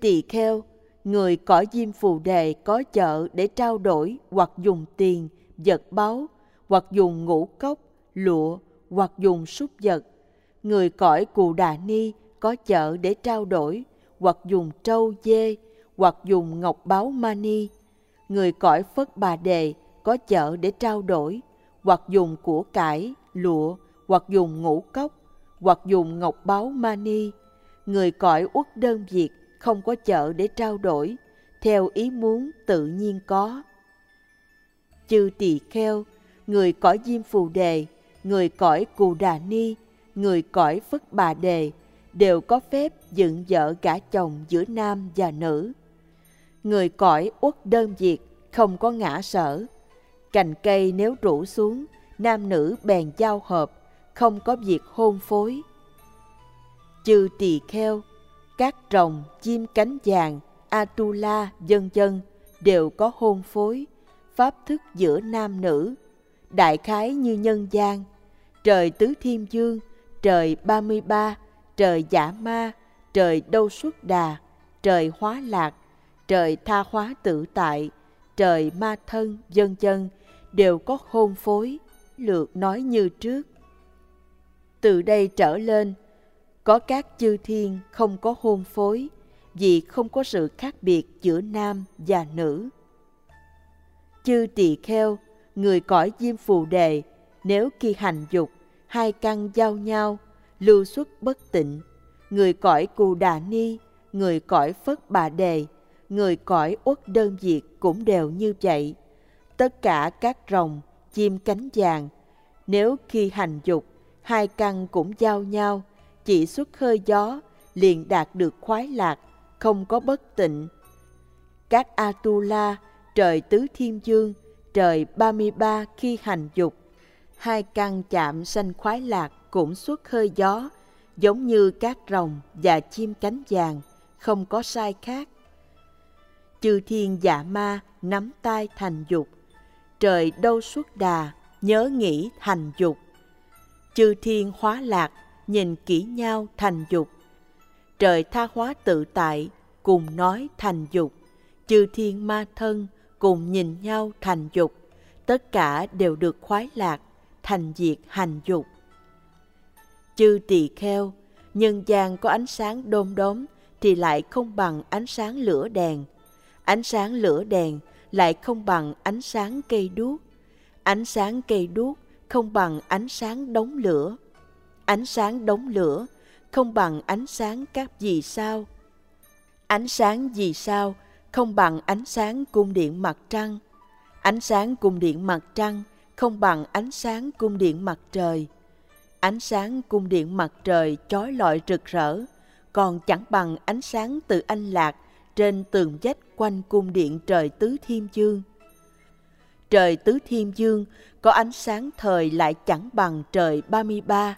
Tỳ kheo, người cõi diêm phù đề có chợ để trao đổi hoặc dùng tiền, vật báu, hoặc dùng ngũ cốc, lụa, hoặc dùng súc vật. Người cõi cù đà ni có chợ để trao đổi hoặc dùng trâu dê, hoặc dùng ngọc báo mani. Người cõi Phất Bà Đề có chợ để trao đổi, hoặc dùng của cải, lụa, hoặc dùng ngũ cốc, hoặc dùng ngọc báo mani. Người cõi uất đơn việt không có chợ để trao đổi, theo ý muốn tự nhiên có. Chư tỳ kheo, người cõi diêm phù đề, người cõi cù đà ni, người cõi phất bà đề, đều có phép dựng vợ gả chồng giữa nam và nữ. Người cõi uất đơn diệt không có ngã sở. Cành cây nếu rủ xuống, nam nữ bèn giao hợp, không có việc hôn phối. Chư tỳ kheo, các rồng, chim cánh vàng, Atula, dân dân đều có hôn phối, pháp thức giữa nam nữ, đại khái như nhân gian, trời tứ thiên dương, trời ba mươi ba trời giả ma, trời đâu xuất đà, trời hóa lạc, trời tha hóa tự tại, trời ma thân, dân dân đều có hôn phối, lượt nói như trước. Từ đây trở lên, có các chư thiên không có hôn phối, vì không có sự khác biệt giữa nam và nữ. Chư tỳ kheo, người cõi diêm phù đề, nếu khi hành dục, hai căn giao nhau, lưu xuất bất tịnh, người cõi cù đà ni, người cõi phất bà đề, người cõi uất đơn diệt cũng đều như vậy. Tất cả các rồng, chim cánh vàng, nếu khi hành dục, hai căn cũng giao nhau, chỉ xuất hơi gió, liền đạt được khoái lạc, không có bất tịnh. Các Atula, trời tứ thiên dương, trời ba mươi ba khi hành dục, hai căn chạm sanh khoái lạc cũng xuất hơi gió, giống như các rồng và chim cánh vàng, không có sai khác. Chư thiên dạ ma nắm tay thành dục, trời đâu xuất đà, nhớ nghĩ thành dục. Chư thiên hóa lạc, nhìn kỹ nhau thành dục. Trời tha hóa tự tại, cùng nói thành dục. Chư thiên ma thân, cùng nhìn nhau thành dục. Tất cả đều được khoái lạc, thành diệt hành dục chư tỳ kheo, nhân gian có ánh sáng đom đóm thì lại không bằng ánh sáng lửa đèn. Ánh sáng lửa đèn lại không bằng ánh sáng cây đuốc. Ánh sáng cây đuốc không bằng ánh sáng đống lửa. Ánh sáng đống lửa không bằng ánh sáng các vì sao. Ánh sáng vì sao không bằng ánh sáng cung điện mặt trăng. Ánh sáng cung điện mặt trăng không bằng ánh sáng cung điện mặt trời Ánh sáng cung điện mặt trời chói lọi rực rỡ, còn chẳng bằng ánh sáng từ anh lạc trên tường vách quanh cung điện trời tứ thiên dương. Trời tứ thiên dương có ánh sáng thời lại chẳng bằng trời 33.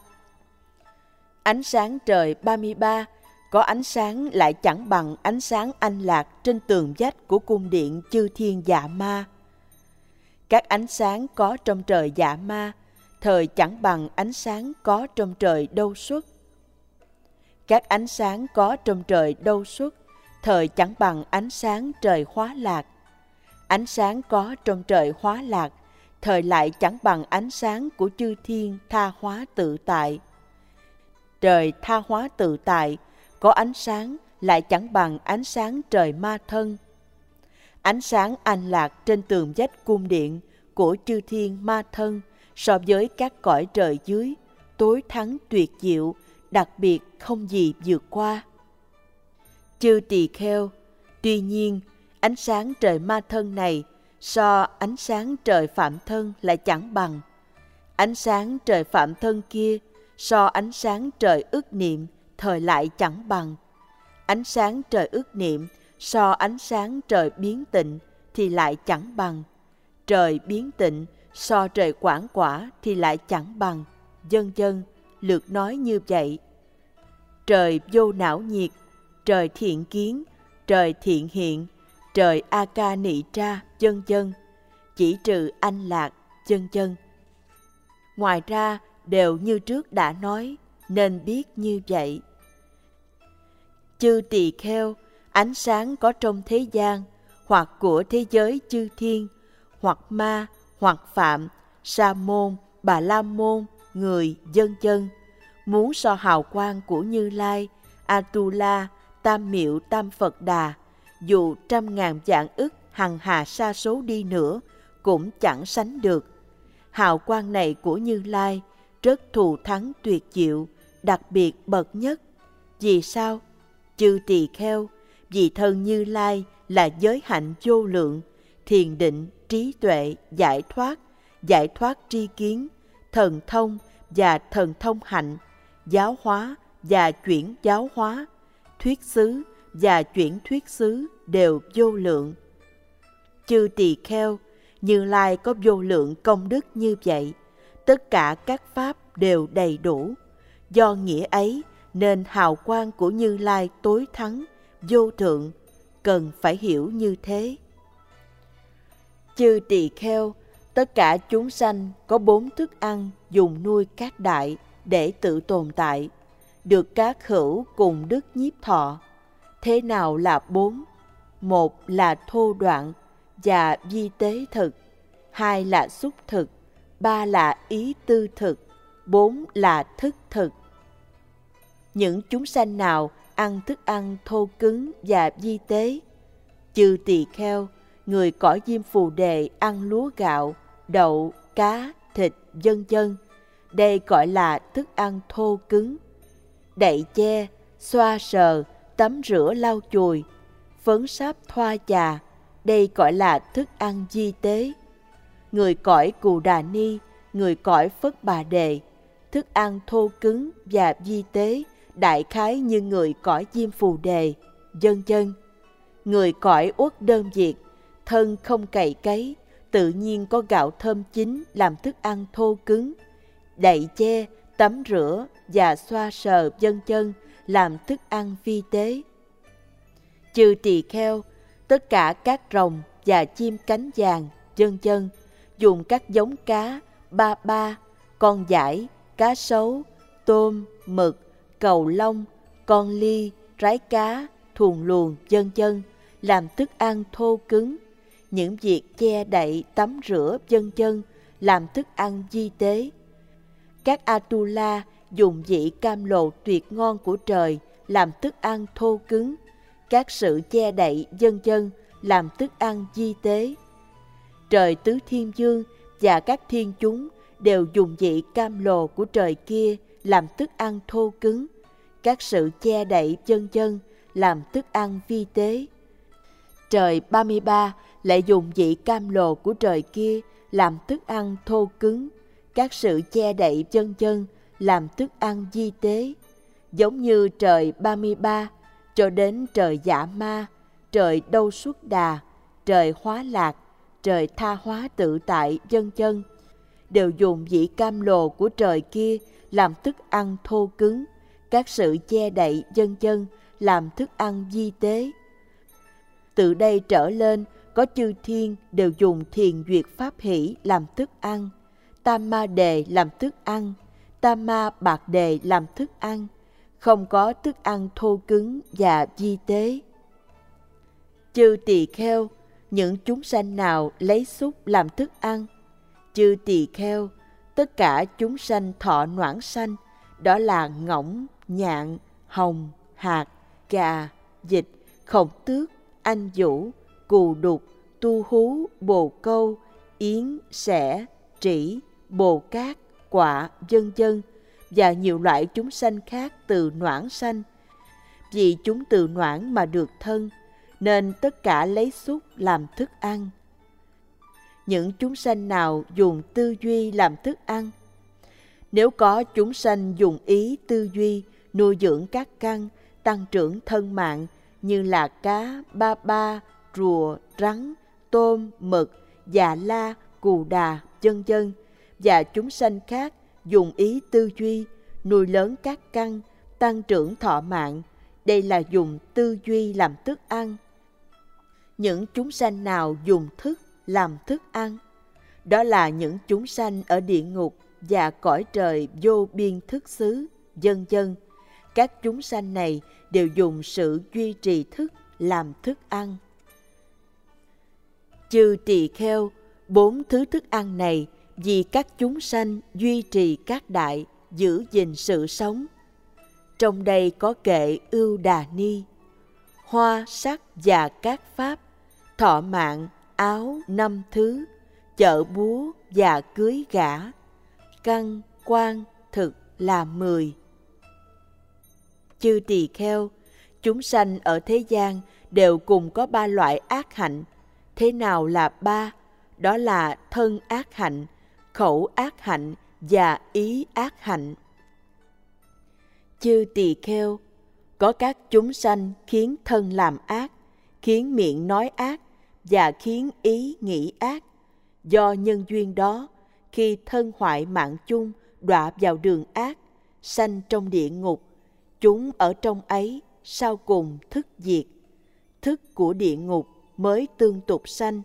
Ánh sáng trời 33 có ánh sáng lại chẳng bằng ánh sáng anh lạc trên tường vách của cung điện chư thiên dạ ma. Các ánh sáng có trong trời dạ ma thời chẳng bằng ánh sáng có trong trời đâu xuất. Các ánh sáng có trong trời đâu xuất, thời chẳng bằng ánh sáng trời hóa lạc. Ánh sáng có trong trời hóa lạc, thời lại chẳng bằng ánh sáng của chư thiên tha hóa tự tại. Trời tha hóa tự tại, có ánh sáng lại chẳng bằng ánh sáng trời ma thân. Ánh sáng an lạc trên tường vách cung điện của chư thiên ma thân so với các cõi trời dưới, tối thắng tuyệt diệu, đặc biệt không gì vượt qua. Chư tỳ kheo, tuy nhiên, ánh sáng trời ma thân này so ánh sáng trời phạm thân lại chẳng bằng. Ánh sáng trời phạm thân kia so ánh sáng trời ước niệm thời lại chẳng bằng. Ánh sáng trời ước niệm so ánh sáng trời biến tịnh thì lại chẳng bằng. Trời biến tịnh so trời quảng quả thì lại chẳng bằng, dân dân, lượt nói như vậy. Trời vô não nhiệt, trời thiện kiến, trời thiện hiện, trời a ca nị tra, dân dân, chỉ trừ anh lạc, dân dân. Ngoài ra, đều như trước đã nói, nên biết như vậy. Chư tỳ kheo, ánh sáng có trong thế gian hoặc của thế giới chư thiên hoặc ma hoặc phạm sa môn bà la môn người dân chân muốn so hào quang của như lai atula tam miệu tam phật đà dù trăm ngàn vạn ức hằng hà sa số đi nữa cũng chẳng sánh được hào quang này của như lai rất thù thắng tuyệt diệu, đặc biệt bậc nhất. Vì sao? Chư tỳ kheo, vì thân như lai là giới hạnh vô lượng, thiền định, trí tuệ, giải thoát giải thoát tri kiến, thần thông và thần thông hạnh, giáo hóa và chuyển giáo hóa, thuyết xứ và chuyển thuyết xứ đều vô lượng. Chư tỳ kheo, như lai có vô lượng công đức như vậy tất cả các pháp đều đầy đủ. Do nghĩa ấy, nên hào quang của như lai tối thắng, vô thượng, cần phải hiểu như thế. Chư tỳ kheo, tất cả chúng sanh có bốn thức ăn dùng nuôi các đại để tự tồn tại, được các hữu cùng đức nhiếp thọ. Thế nào là bốn? Một là thô đoạn và di tế thực. Hai là xúc thực ba là ý tư thực, bốn là thức thực. Những chúng sanh nào ăn thức ăn thô cứng và di tế, chư tỳ kheo, người cõi diêm phù đề ăn lúa gạo, đậu, cá, thịt, vân vân, đây gọi là thức ăn thô cứng. Đậy che, xoa sờ, tắm rửa lau chùi, phấn sáp thoa trà đây gọi là thức ăn di tế người cõi cù đà ni, người cõi phất bà đề, thức ăn thô cứng và di tế, đại khái như người cõi diêm phù đề dân dân người cõi uất đơn diệt thân không cày cấy, tự nhiên có gạo thơm chín làm thức ăn thô cứng, đậy che, tắm rửa và xoa sờ dân chân làm thức ăn phi tế. Trừ tỳ kheo, tất cả các rồng và chim cánh vàng dân chân dùng các giống cá ba ba con giải cá sấu tôm mực cầu lông, con ly, rái cá, thuồng luồng, dân dân làm thức ăn thô cứng. Những việc che đậy, tắm rửa, dân dân làm thức ăn di tế. Các Atula dùng vị cam lộ tuyệt ngon của trời làm thức ăn thô cứng. Các sự che đậy, dân dân làm thức ăn di tế. Trời tứ thiên dương và các thiên chúng đều dùng vị cam lồ của trời kia làm thức ăn thô cứng, các sự che đậy chân chân làm thức ăn vi tế. Trời 33 lại dùng vị cam lồ của trời kia làm thức ăn thô cứng, các sự che đậy chân chân làm thức ăn di tế. Giống như trời 33 cho đến trời giả ma, trời đâu xuất đà, trời hóa lạc, trời tha hóa tự tại chân chân đều dùng vị cam lồ của trời kia làm thức ăn thô cứng, các sự che đậy dân chân làm thức ăn di tế. Từ đây trở lên, có chư thiên đều dùng thiền duyệt pháp hỷ làm thức ăn, tam ma đề làm thức ăn, tam ma bạc đề làm thức ăn, không có thức ăn thô cứng và di tế. Chư tỳ kheo, những chúng sanh nào lấy xúc làm thức ăn, chư tỳ kheo, tất cả chúng sanh thọ noãn sanh, đó là ngỗng, nhạn, hồng, hạt, gà, dịch, khổng tước, anh vũ, cù đục, tu hú, bồ câu, yến, sẻ, trĩ, bồ cát, quả, dân dân và nhiều loại chúng sanh khác từ noãn sanh. Vì chúng từ noãn mà được thân, nên tất cả lấy xúc làm thức ăn những chúng sanh nào dùng tư duy làm thức ăn. Nếu có chúng sanh dùng ý tư duy nuôi dưỡng các căn, tăng trưởng thân mạng như là cá, ba ba, rùa, rắn, tôm, mực, dạ la, cù đà, chân chân và chúng sanh khác dùng ý tư duy nuôi lớn các căn, tăng trưởng thọ mạng. Đây là dùng tư duy làm thức ăn. Những chúng sanh nào dùng thức làm thức ăn. Đó là những chúng sanh ở địa ngục và cõi trời vô biên thức xứ, dân dân. Các chúng sanh này đều dùng sự duy trì thức làm thức ăn. Chư tỳ kheo, bốn thứ thức ăn này vì các chúng sanh duy trì các đại, giữ gìn sự sống. Trong đây có kệ ưu đà ni, hoa sắc và các pháp, thọ mạng, áo năm thứ, chợ búa và cưới gã, căn, quan, thực là mười. Chư tỳ kheo, chúng sanh ở thế gian đều cùng có ba loại ác hạnh. Thế nào là ba? Đó là thân ác hạnh, khẩu ác hạnh và ý ác hạnh. Chư tỳ kheo, có các chúng sanh khiến thân làm ác, khiến miệng nói ác và khiến ý nghĩ ác. Do nhân duyên đó, khi thân hoại mạng chung đọa vào đường ác, sanh trong địa ngục, chúng ở trong ấy sau cùng thức diệt. Thức của địa ngục mới tương tục sanh.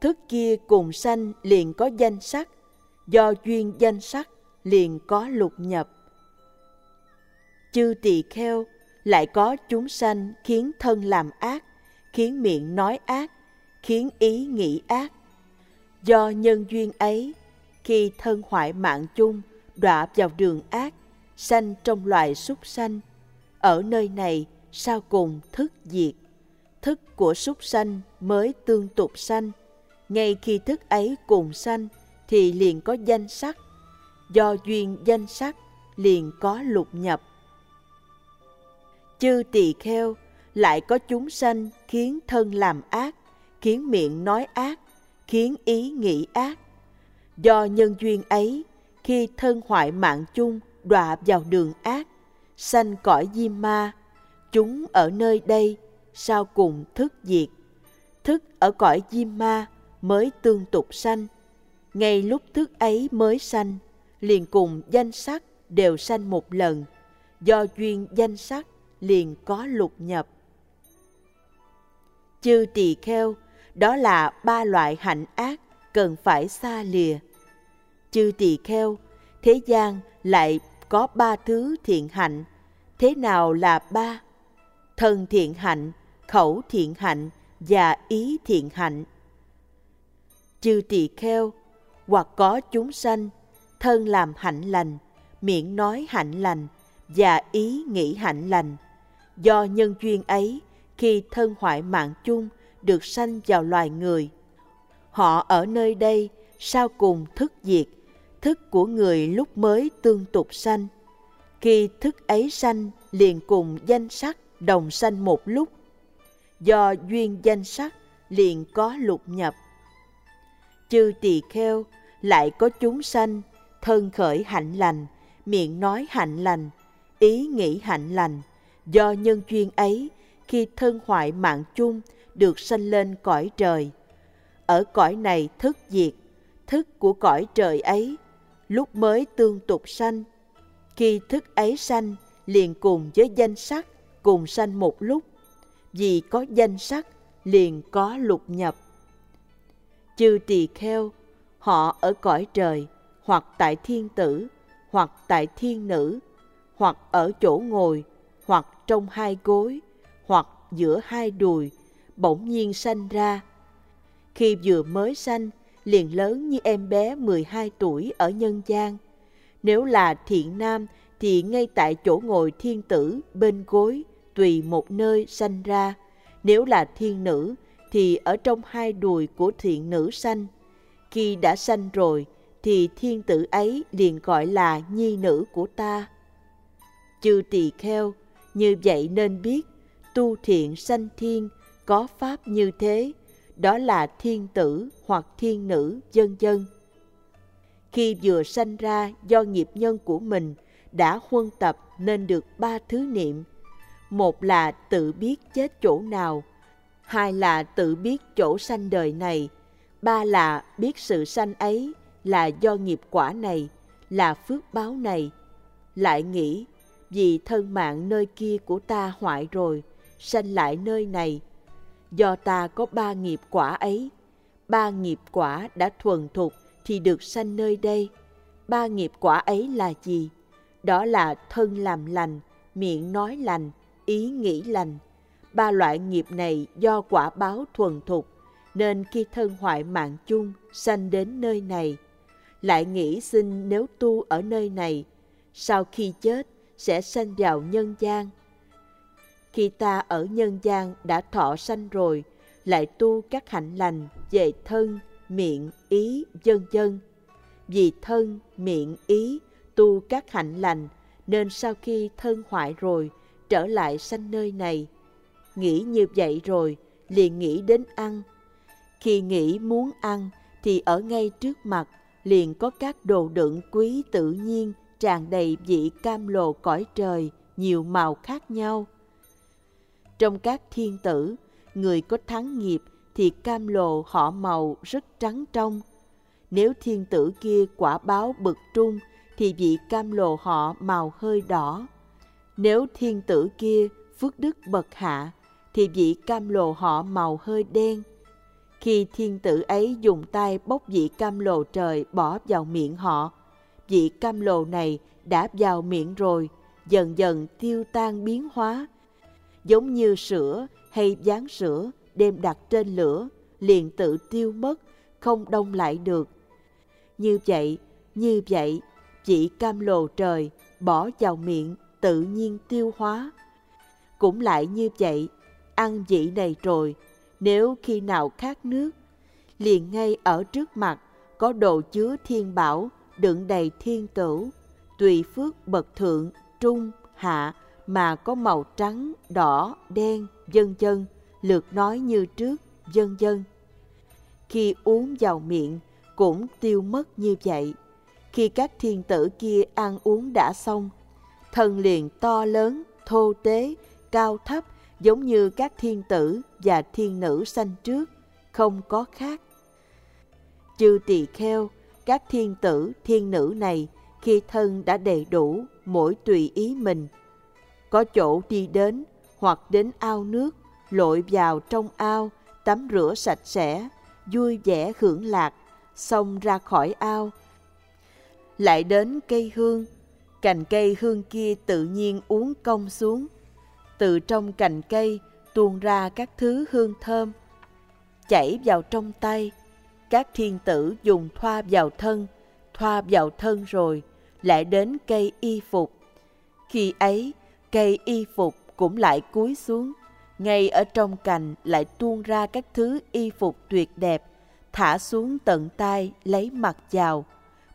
Thức kia cùng sanh liền có danh sắc, do duyên danh sắc liền có lục nhập. Chư tỳ kheo lại có chúng sanh khiến thân làm ác, khiến miệng nói ác, khiến ý nghĩ ác. Do nhân duyên ấy, khi thân hoại mạng chung, đọa vào đường ác, sanh trong loài súc sanh. Ở nơi này, sau cùng thức diệt. Thức của súc sanh mới tương tục sanh. Ngay khi thức ấy cùng sanh, thì liền có danh sắc. Do duyên danh sắc, liền có lục nhập. Chư tỳ kheo, lại có chúng sanh khiến thân làm ác, khiến miệng nói ác, khiến ý nghĩ ác. Do nhân duyên ấy, khi thân hoại mạng chung đọa vào đường ác, sanh cõi diêm ma, chúng ở nơi đây sao cùng thức diệt. Thức ở cõi diêm ma mới tương tục sanh. Ngay lúc thức ấy mới sanh, liền cùng danh sắc đều sanh một lần. Do duyên danh sắc liền có lục nhập. Chư tỳ kheo, đó là ba loại hạnh ác cần phải xa lìa. Chư tỳ kheo, thế gian lại có ba thứ thiện hạnh. Thế nào là ba? Thân thiện hạnh, khẩu thiện hạnh và ý thiện hạnh. Chư tỳ kheo, hoặc có chúng sanh, thân làm hạnh lành, miệng nói hạnh lành và ý nghĩ hạnh lành. Do nhân duyên ấy, khi thân hoại mạng chung được sanh vào loài người, họ ở nơi đây sau cùng thức diệt, thức của người lúc mới tương tục sanh. Khi thức ấy sanh liền cùng danh sắc đồng sanh một lúc. Do duyên danh sắc liền có lục nhập. Chư tỳ kheo lại có chúng sanh, thân khởi hạnh lành, miệng nói hạnh lành, ý nghĩ hạnh lành. Do nhân duyên ấy, khi thân hoại mạng chung được sanh lên cõi trời. Ở cõi này thức diệt, thức của cõi trời ấy lúc mới tương tục sanh. Khi thức ấy sanh, liền cùng với danh sắc, cùng sanh một lúc. Vì có danh sắc, liền có lục nhập. Chư tỳ kheo, họ ở cõi trời, hoặc tại thiên tử, hoặc tại thiên nữ, hoặc ở chỗ ngồi, hoặc trong hai gối, hoặc giữa hai đùi, bỗng nhiên sanh ra. Khi vừa mới sanh, liền lớn như em bé 12 tuổi ở nhân gian. Nếu là thiện nam thì ngay tại chỗ ngồi thiên tử bên gối tùy một nơi sanh ra. Nếu là thiên nữ thì ở trong hai đùi của thiện nữ sanh. Khi đã sanh rồi thì thiên tử ấy liền gọi là nhi nữ của ta. Chư tỳ kheo, như vậy nên biết tu thiện sanh thiên có pháp như thế đó là thiên tử hoặc thiên nữ, dân dân. Khi vừa sanh ra do nghiệp nhân của mình đã huân tập nên được ba thứ niệm. Một là tự biết chết chỗ nào, hai là tự biết chỗ sanh đời này, ba là biết sự sanh ấy là do nghiệp quả này, là phước báo này. Lại nghĩ, vì thân mạng nơi kia của ta hoại rồi, sanh lại nơi này, do ta có ba nghiệp quả ấy. Ba nghiệp quả đã thuần thục thì được sanh nơi đây. Ba nghiệp quả ấy là gì? Đó là thân làm lành, miệng nói lành, ý nghĩ lành. ba loại nghiệp này do quả báo thuần thục, nên khi thân hoại mạng chung sanh đến nơi này, lại nghĩ xin nếu tu ở nơi này, sau khi chết sẽ sanh vào nhân gian. Khi ta ở nhân gian đã thọ sanh rồi, lại tu các hạnh lành về thân, miệng, ý, dân dân. Vì thân, miệng, ý tu các hạnh lành, nên sau khi thân hoại rồi, trở lại sanh nơi này. Nghĩ như vậy rồi, liền nghĩ đến ăn. Khi nghĩ muốn ăn, thì ở ngay trước mặt, liền có các đồ đựng quý tự nhiên tràn đầy vị cam lồ cõi trời, nhiều màu khác nhau. Trong các thiên tử, người có thắng nghiệp thì cam lồ họ màu rất trắng trong. Nếu thiên tử kia quả báo bực trung thì vị cam lồ họ màu hơi đỏ. Nếu thiên tử kia phước đức bậc hạ thì vị cam lồ họ màu hơi đen. Khi thiên tử ấy dùng tay bốc vị cam lồ trời bỏ vào miệng họ, vị cam lồ này đã vào miệng rồi, dần dần tiêu tan biến hóa, giống như sữa hay dán sữa đem đặt trên lửa, liền tự tiêu mất, không đông lại được. Như vậy, như vậy, chỉ cam lồ trời bỏ vào miệng tự nhiên tiêu hóa. Cũng lại như vậy, ăn vị này rồi, nếu khi nào khát nước, liền ngay ở trước mặt có đồ chứa thiên bảo đựng đầy thiên tử tùy phước bậc thượng, trung, hạ mà có màu trắng, đỏ, đen, dân dân, lượt nói như trước, dân dân. Khi uống vào miệng cũng tiêu mất như vậy. Khi các thiên tử kia ăn uống đã xong, thân liền to lớn, thô tế, cao thấp giống như các thiên tử và thiên nữ sanh trước, không có khác. Chư tỳ kheo, các thiên tử, thiên nữ này khi thân đã đầy đủ, mỗi tùy ý mình. Có chỗ đi đến hoặc đến ao nước, lội vào trong ao, tắm rửa sạch sẽ, vui vẻ hưởng lạc, xong ra khỏi ao. Lại đến cây hương, cành cây hương kia tự nhiên uống cong xuống. Từ trong cành cây tuôn ra các thứ hương thơm, chảy vào trong tay. Các thiên tử dùng thoa vào thân, thoa vào thân rồi, lại đến cây y phục. Khi ấy, cây y phục cũng lại cúi xuống, ngay ở trong cành lại tuôn ra các thứ y phục tuyệt đẹp, thả xuống tận tay lấy mặc vào.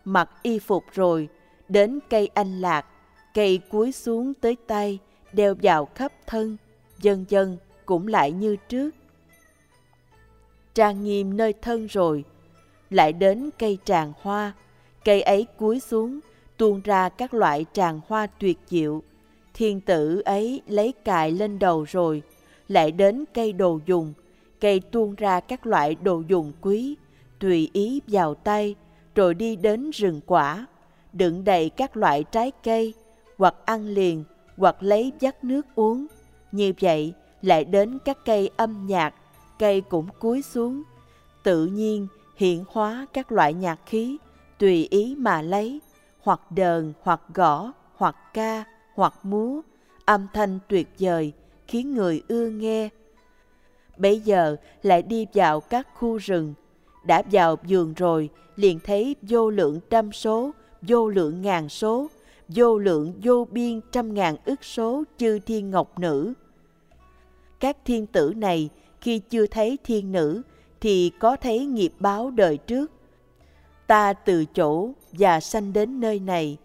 Mặc y phục rồi, đến cây anh lạc, cây cúi xuống tới tay, đeo vào khắp thân, dần dần cũng lại như trước. Trang nghiêm nơi thân rồi, lại đến cây tràng hoa, cây ấy cúi xuống, tuôn ra các loại tràng hoa tuyệt diệu. Thiên tử ấy lấy cài lên đầu rồi, lại đến cây đồ dùng, cây tuôn ra các loại đồ dùng quý, tùy ý vào tay, rồi đi đến rừng quả, đựng đầy các loại trái cây, hoặc ăn liền, hoặc lấy vắt nước uống. Như vậy, lại đến các cây âm nhạc, cây cũng cúi xuống, tự nhiên hiện hóa các loại nhạc khí, tùy ý mà lấy, hoặc đờn, hoặc gõ, hoặc ca, hoặc múa, âm thanh tuyệt vời, khiến người ưa nghe. Bây giờ lại đi vào các khu rừng, đã vào vườn rồi, liền thấy vô lượng trăm số, vô lượng ngàn số, vô lượng vô biên trăm ngàn ức số chư thiên ngọc nữ. Các thiên tử này khi chưa thấy thiên nữ thì có thấy nghiệp báo đời trước. Ta từ chỗ và sanh đến nơi này,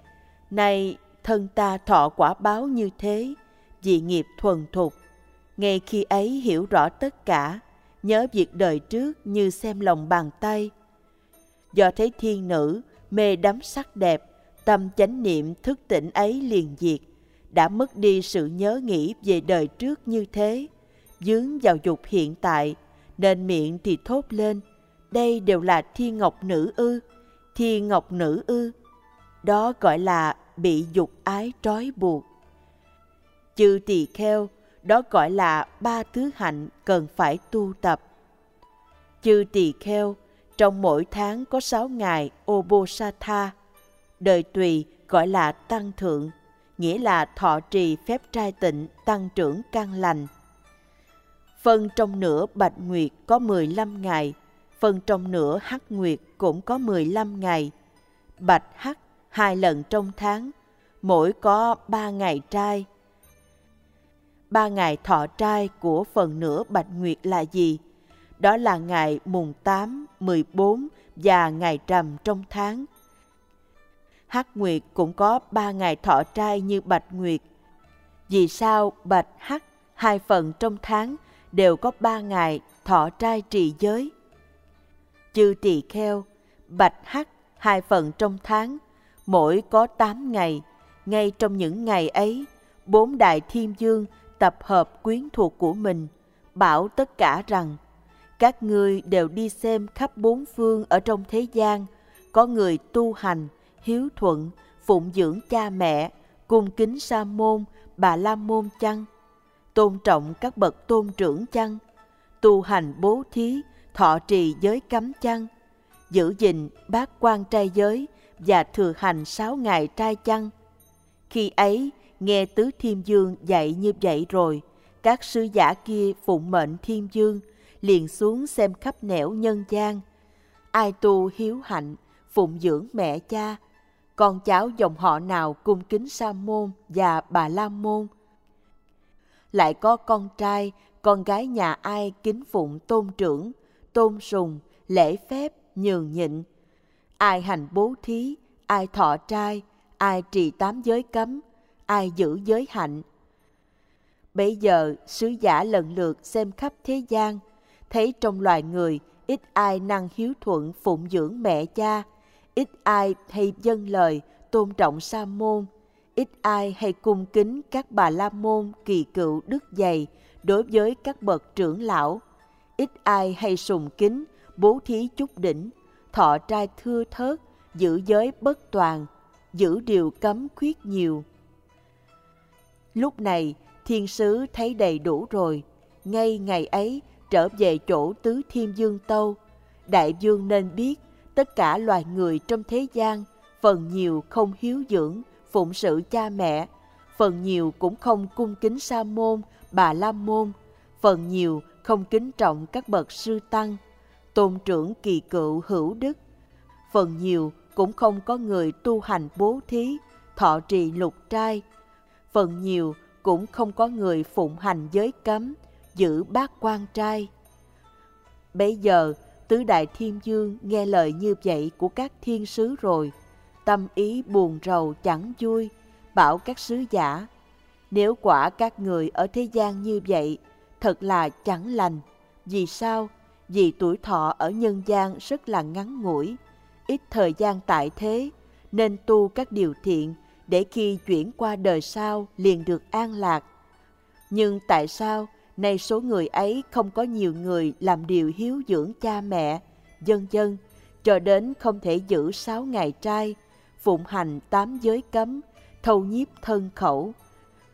nay thân ta thọ quả báo như thế, vì nghiệp thuần thục. Ngay khi ấy hiểu rõ tất cả, nhớ việc đời trước như xem lòng bàn tay. Do thấy thiên nữ mê đắm sắc đẹp, tâm chánh niệm thức tỉnh ấy liền diệt, đã mất đi sự nhớ nghĩ về đời trước như thế, dướng vào dục hiện tại, nên miệng thì thốt lên, đây đều là thiên ngọc nữ ư, thiên ngọc nữ ư. Đó gọi là bị dục ái trói buộc. Chư tỳ kheo, đó gọi là ba thứ hạnh cần phải tu tập. Chư tỳ kheo, trong mỗi tháng có sáu ngày Obosatha, đời tùy gọi là tăng thượng, nghĩa là thọ trì phép trai tịnh tăng trưởng căn lành. Phân trong nửa bạch nguyệt có 15 ngày, phân trong nửa hắc nguyệt cũng có 15 ngày. Bạch hắc hai lần trong tháng, mỗi có ba ngày trai. Ba ngày thọ trai của phần nửa bạch nguyệt là gì? Đó là ngày mùng 8, 14 và ngày trầm trong tháng. Hắc nguyệt cũng có ba ngày thọ trai như bạch nguyệt. Vì sao bạch hắc hai phần trong tháng đều có ba ngày thọ trai trì giới? Chư tỳ kheo, bạch hắc hai phần trong tháng, mỗi có tám ngày. Ngay trong những ngày ấy, bốn đại thiên dương tập hợp quyến thuộc của mình, bảo tất cả rằng các ngươi đều đi xem khắp bốn phương ở trong thế gian, có người tu hành, hiếu thuận, phụng dưỡng cha mẹ, cung kính sa môn, bà la môn chăng? Tôn trọng các bậc tôn trưởng chăng? Tu hành bố thí, thọ trì giới cấm chăng? Giữ gìn bác quan trai giới và thừa hành sáu ngày trai chăng? Khi ấy, nghe Tứ Thiên Dương dạy như vậy rồi, các sứ giả kia phụng mệnh Thiên Dương, liền xuống xem khắp nẻo nhân gian. Ai tu hiếu hạnh, phụng dưỡng mẹ cha, con cháu dòng họ nào cung kính sa môn và bà la môn. Lại có con trai, con gái nhà ai kính phụng tôn trưởng, tôn sùng, lễ phép, nhường nhịn. Ai hành bố thí, ai thọ trai, ai trì tám giới cấm, ai giữ giới hạnh. Bây giờ, sứ giả lần lượt xem khắp thế gian, thấy trong loài người ít ai năng hiếu thuận phụng dưỡng mẹ cha, ít ai hay dâng lời tôn trọng sa môn, ít ai hay cung kính các bà la môn kỳ cựu đức dày đối với các bậc trưởng lão, ít ai hay sùng kính bố thí chút đỉnh, thọ trai thưa thớt, giữ giới bất toàn, giữ điều cấm khuyết nhiều. Lúc này, thiên sứ thấy đầy đủ rồi, ngay ngày ấy trở về chỗ tứ thiên dương tâu. Đại dương nên biết, tất cả loài người trong thế gian, phần nhiều không hiếu dưỡng, phụng sự cha mẹ, phần nhiều cũng không cung kính sa môn, bà la môn, phần nhiều không kính trọng các bậc sư tăng, tôn trưởng kỳ cựu hữu đức. Phần nhiều cũng không có người tu hành bố thí, thọ trì lục trai. Phần nhiều cũng không có người phụng hành giới cấm, giữ bát quan trai. Bây giờ, tứ đại thiên dương nghe lời như vậy của các thiên sứ rồi, tâm ý buồn rầu chẳng vui, bảo các sứ giả, nếu quả các người ở thế gian như vậy, thật là chẳng lành. Vì sao? Vì tuổi thọ ở nhân gian rất là ngắn ngủi, ít thời gian tại thế, nên tu các điều thiện để khi chuyển qua đời sau liền được an lạc. Nhưng tại sao nay số người ấy không có nhiều người làm điều hiếu dưỡng cha mẹ, dân dân, cho đến không thể giữ sáu ngày trai, phụng hành tám giới cấm, thâu nhiếp thân khẩu.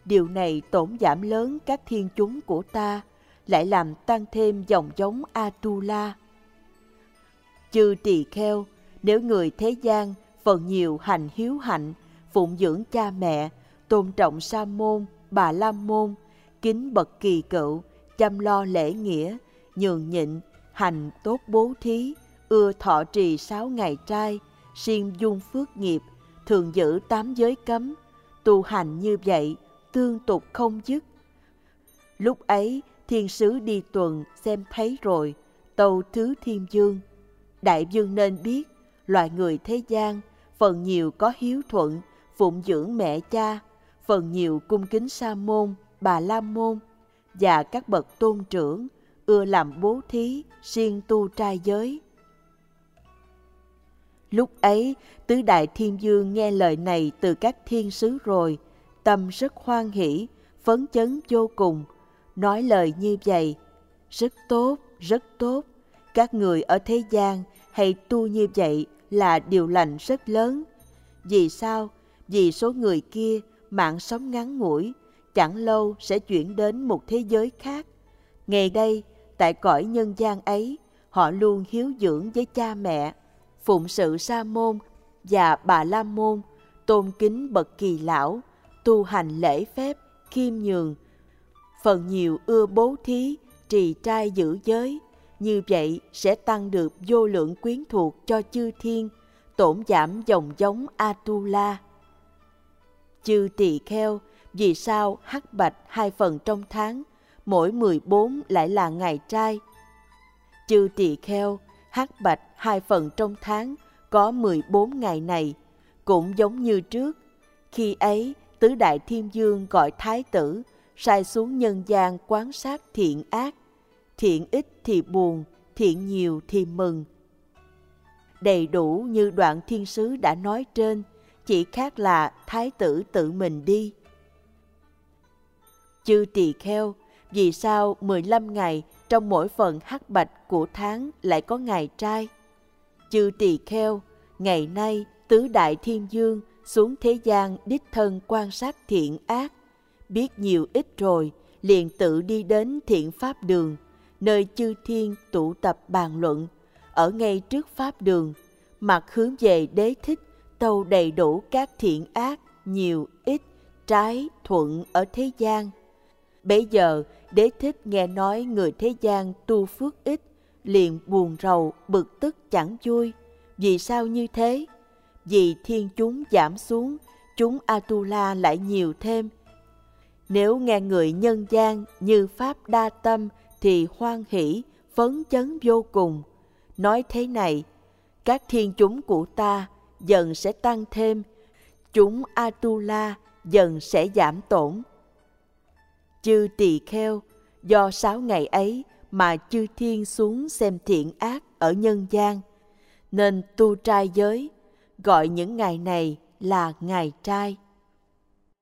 Điều này tổn giảm lớn các thiên chúng của ta, lại làm tăng thêm dòng giống Atula. Chư tỳ kheo, nếu người thế gian phần nhiều hành hiếu hạnh, phụng dưỡng cha mẹ, tôn trọng sa môn, bà la môn, kính bậc kỳ cựu, chăm lo lễ nghĩa, nhường nhịn, hành tốt bố thí, ưa thọ trì sáu ngày trai, siêng dung phước nghiệp, thường giữ tám giới cấm, tu hành như vậy, tương tục không dứt. Lúc ấy, thiên sứ đi tuần xem thấy rồi, tâu thứ thiên dương. Đại dương nên biết, loài người thế gian, phần nhiều có hiếu thuận, phụng dưỡng mẹ cha, phần nhiều cung kính sa môn, bà la môn, và các bậc tôn trưởng ưa làm bố thí, siêng tu trai giới. Lúc ấy, tứ đại thiên dương nghe lời này từ các thiên sứ rồi, tâm rất hoan hỷ, phấn chấn vô cùng, nói lời như vậy, rất tốt, rất tốt, các người ở thế gian hay tu như vậy là điều lành rất lớn. Vì sao? Vì số người kia mạng sống ngắn ngủi, chẳng lâu sẽ chuyển đến một thế giới khác. Ngày đây, tại cõi nhân gian ấy, họ luôn hiếu dưỡng với cha mẹ, phụng sự sa môn và bà la môn, tôn kính bậc kỳ lão, tu hành lễ phép, khiêm nhường. Phần nhiều ưa bố thí, trì trai giữ giới, như vậy sẽ tăng được vô lượng quyến thuộc cho chư thiên, tổn giảm dòng giống Atula. Chư tỳ kheo, vì sao hắc bạch hai phần trong tháng, mỗi 14 lại là ngày trai? Chư tỳ kheo, hắc bạch hai phần trong tháng, có 14 ngày này, cũng giống như trước. Khi ấy, tứ đại thiên dương gọi thái tử, sai xuống nhân gian quan sát thiện ác. Thiện ít thì buồn, thiện nhiều thì mừng. Đầy đủ như đoạn thiên sứ đã nói trên, chỉ khác là thái tử tự mình đi. Chư tỳ kheo, vì sao 15 ngày trong mỗi phần hắc bạch của tháng lại có ngày trai? Chư tỳ kheo, ngày nay tứ đại thiên dương xuống thế gian đích thân quan sát thiện ác, biết nhiều ít rồi, liền tự đi đến thiện pháp đường, nơi chư thiên tụ tập bàn luận, ở ngay trước pháp đường, mặt hướng về đế thích, tâu đầy đủ các thiện ác, nhiều, ít, trái, thuận ở thế gian. Bấy giờ, đế thích nghe nói người thế gian tu phước ít, liền buồn rầu, bực tức chẳng vui. Vì sao như thế? Vì thiên chúng giảm xuống, chúng Atula lại nhiều thêm. Nếu nghe người nhân gian như Pháp đa tâm thì hoan hỷ, phấn chấn vô cùng. Nói thế này, các thiên chúng của ta dần sẽ tăng thêm, chúng Atula dần sẽ giảm tổn. Chư tỳ kheo, do sáu ngày ấy mà chư thiên xuống xem thiện ác ở nhân gian, nên tu trai giới gọi những ngày này là ngày trai